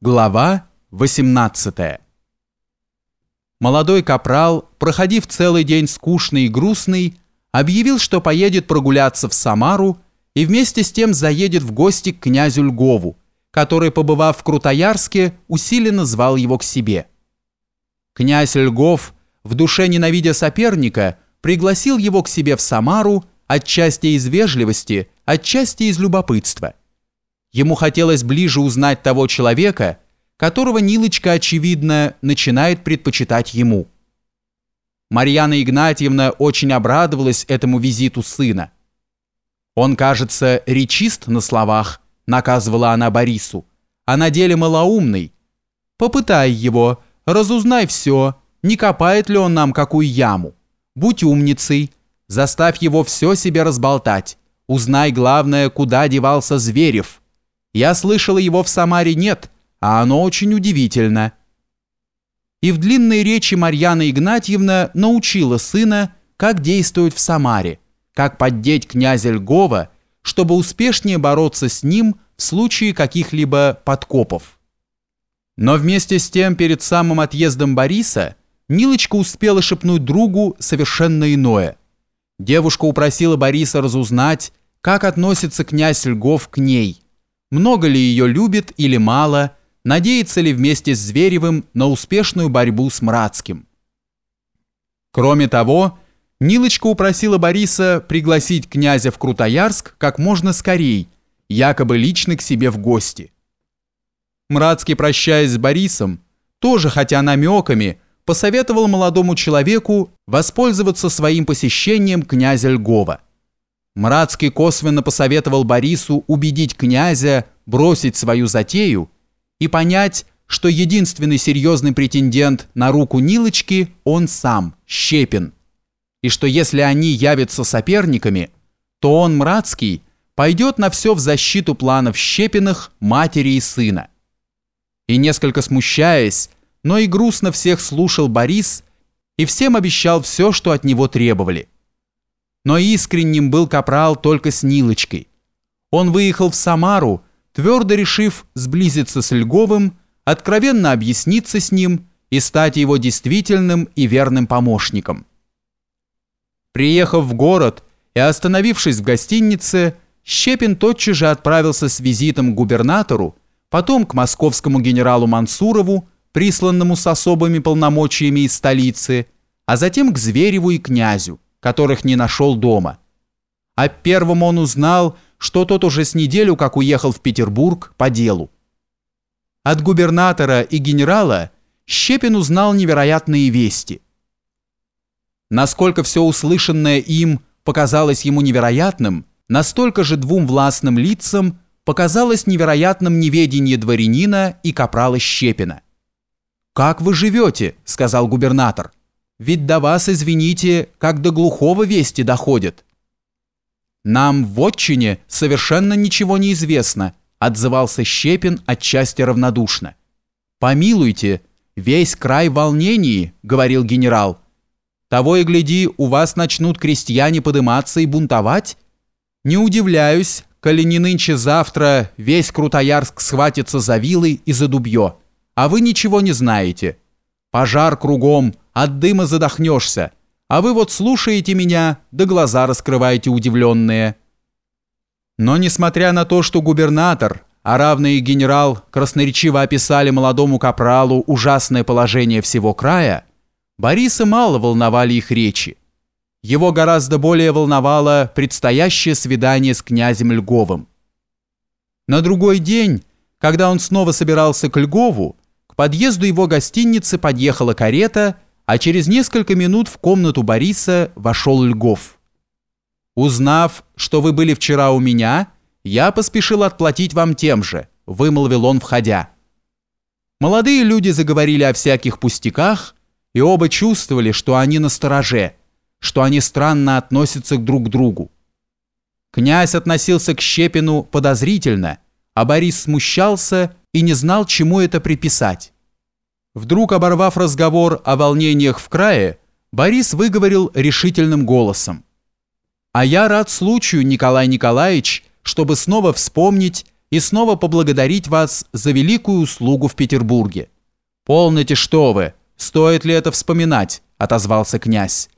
Глава 18 Молодой капрал, проходив целый день скучный и грустный, объявил, что поедет прогуляться в Самару и вместе с тем заедет в гости к князю Льгову, который, побывав в Крутоярске, усиленно звал его к себе. Князь Льгов, в душе ненавидя соперника, пригласил его к себе в Самару отчасти из вежливости, отчасти из любопытства. Ему хотелось ближе узнать того человека, которого Нилочка, очевидно, начинает предпочитать ему. Марьяна Игнатьевна очень обрадовалась этому визиту сына. «Он, кажется, речист на словах», — наказывала она Борису, «а на деле малоумный. Попытай его, разузнай все, не копает ли он нам какую яму. Будь умницей, заставь его все себе разболтать. Узнай, главное, куда девался Зверев. Я слышала, его в Самаре нет, а оно очень удивительно. И в длинной речи Марьяна Игнатьевна научила сына, как действовать в Самаре, как поддеть князя Льгова, чтобы успешнее бороться с ним в случае каких-либо подкопов. Но вместе с тем перед самым отъездом Бориса Нилочка успела шепнуть другу совершенно иное. Девушка упросила Бориса разузнать, как относится князь Льгов к ней – много ли ее любит или мало, надеется ли вместе с Зверевым на успешную борьбу с Мрацким. Кроме того, Нилочка упросила Бориса пригласить князя в Крутоярск как можно скорей, якобы лично к себе в гости. Мрацкий, прощаясь с Борисом, тоже, хотя намеками, посоветовал молодому человеку воспользоваться своим посещением князя Льгова – Мрацкий косвенно посоветовал Борису убедить князя бросить свою затею и понять, что единственный серьезный претендент на руку Нилочки он сам, Щепин, и что если они явятся соперниками, то он, Мрацкий, пойдет на все в защиту планов Щепиных, матери и сына. И несколько смущаясь, но и грустно всех слушал Борис и всем обещал все, что от него требовали – но искренним был Капрал только с Нилочкой. Он выехал в Самару, твердо решив сблизиться с Льговым, откровенно объясниться с ним и стать его действительным и верным помощником. Приехав в город и остановившись в гостинице, Щепин тотчас же отправился с визитом к губернатору, потом к московскому генералу Мансурову, присланному с особыми полномочиями из столицы, а затем к Звереву и князю которых не нашел дома. А первым он узнал, что тот уже с неделю как уехал в Петербург по делу. От губернатора и генерала Щепин узнал невероятные вести. Насколько все услышанное им показалось ему невероятным, настолько же двум властным лицам показалось невероятным неведение дворянина и капрала Щепина. «Как вы живете?» – сказал губернатор. Ведь до вас, извините, как до глухого вести доходят. Нам в отчине совершенно ничего не известно, отзывался Щепин отчасти равнодушно. Помилуйте, весь край в волнении, говорил генерал. Того и гляди, у вас начнут крестьяне подыматься и бунтовать. Не удивляюсь, коли не нынче-завтра весь Крутоярск схватится за вилы и за дубье, а вы ничего не знаете. Пожар кругом, от дыма задохнешься, а вы вот слушаете меня, да глаза раскрываете удивленные. Но несмотря на то, что губернатор, а равный генерал красноречиво описали молодому капралу ужасное положение всего края, Бориса мало волновали их речи. Его гораздо более волновало предстоящее свидание с князем Льговым. На другой день, когда он снова собирался к Льгову, к подъезду его гостиницы подъехала карета – а через несколько минут в комнату Бориса вошел Льгов. «Узнав, что вы были вчера у меня, я поспешил отплатить вам тем же», – вымолвил он, входя. Молодые люди заговорили о всяких пустяках, и оба чувствовали, что они на стороже, что они странно относятся друг к другу. Князь относился к Щепину подозрительно, а Борис смущался и не знал, чему это приписать. Вдруг, оборвав разговор о волнениях в крае, Борис выговорил решительным голосом. «А я рад случаю, Николай Николаевич, чтобы снова вспомнить, и снова поблагодарить вас за великую услугу в Петербурге. Полноте, что вы, стоит ли это вспоминать, отозвался князь.